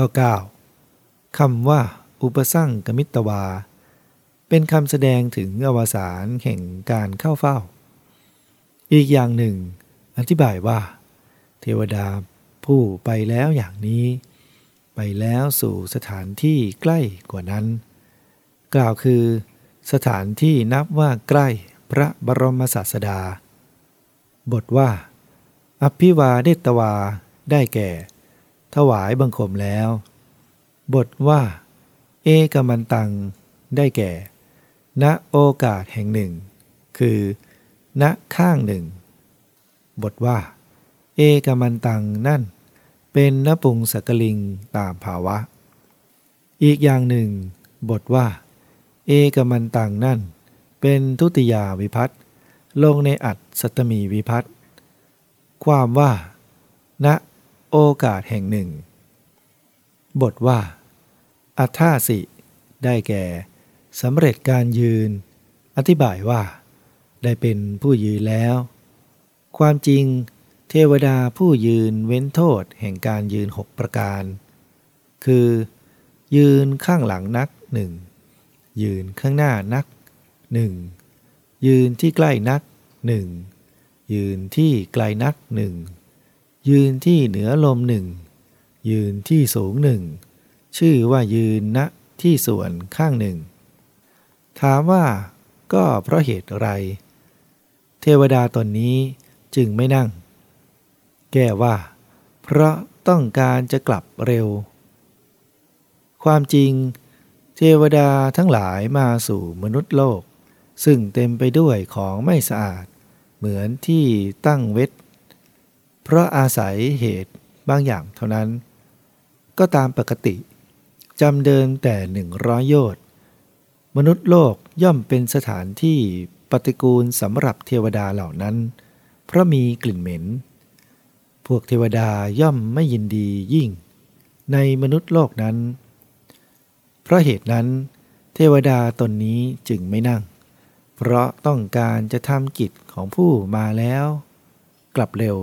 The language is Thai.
ข้อ 9. คำว่า อุปสั่งกมิตวา เป็นคำแสดงถึงอวสานแห่งการเข้าเฝ้า อีกอย่างหนึ่ง อธิบายว่า เทวดาผู้ไปแล้วอย่างนี้ ไปแล้วสู่สถานที่ใกล้กว่านั้น กล่าวคือสถานที่นับว่าใกล้พระบรมศาสดา บทว่า อภิวาเดตวา ได้แก่ ถวายบังคมแล้ว บทว่า เอกมันตัง ได้แก่ ณโอกาสแห่งหนึ่ง คือ ณข้างหนึ่ง บทว่า เอกมันตังนั่น เป็นนปุงสกลิงตามภาวะ อีกอย่างหนึ่ง บทว่า เอกมันตังนั่น เป็นทุติยาวิพัตลงในอัดสัตมีวิพัตความว่า ณ โอกาสแห่งหนึ่ง บทว่า อัฏฐาสิ ได้แก่สำเร็จการยืน อธิบายว่า ได้เป็นผู้ยืนแล้ว ความจริง เทวดาผู้ยืนเว้นโทษแห่งการยืนหกประการ คือ ยืนข้างหลังนักหนึ่งยืนข้างหน้านักหนึ่งยืนที่ใกล้นักหนึ่งยืนที่ไกลนักหนึ่ง ยืนที่เหนือลมหนึ่ง ยืนที่สูงหนึ่ง ชื่อว่ายืนณที่ส่วนข้างหนึ่ง ถามว่าก็เพราะเหตุอะไร เทวดาตนนี้จึงไม่นั่ง แก้ว่า เพราะต้องการจะกลับเร็ว ความจริง เทวดาทั้งหลายมาสู่มนุษย์โลก ซึ่งเต็มไปด้วยของไม่สะอาด เหมือนที่ตั้งเวท เพราะอาศัยเหตุบางอย่างเท่านั้น ก็ตามปกติจำเดินแต่หนึ่งร้อยโยชน์มนุษย์โลกย่อมเป็นสถานที่ปฏิกูลสำหรับเทวดาเหล่านั้น เพราะมีกลิ่นเหม็น พวกเทวดาย่อมไม่ยินดียิ่ง ในมนุษย์โลกนั้น เพราะเหตุนั้น เทวดาตนนี้จึงไม่นั่ง เพราะต้องการจะทำกิจของผู้มาแล้ว กลับเร็ว